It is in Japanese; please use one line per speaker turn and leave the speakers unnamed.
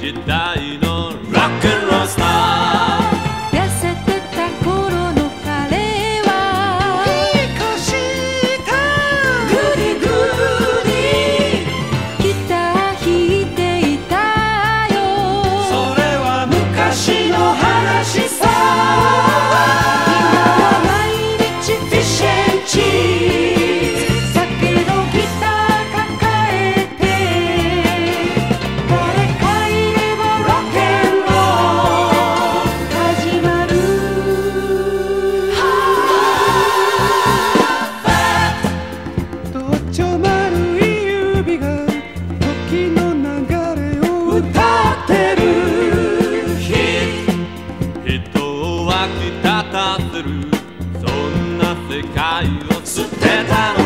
時代
い指が時の流れを歌
ってる。
人をき立たせる。そんな世界を捨てたの。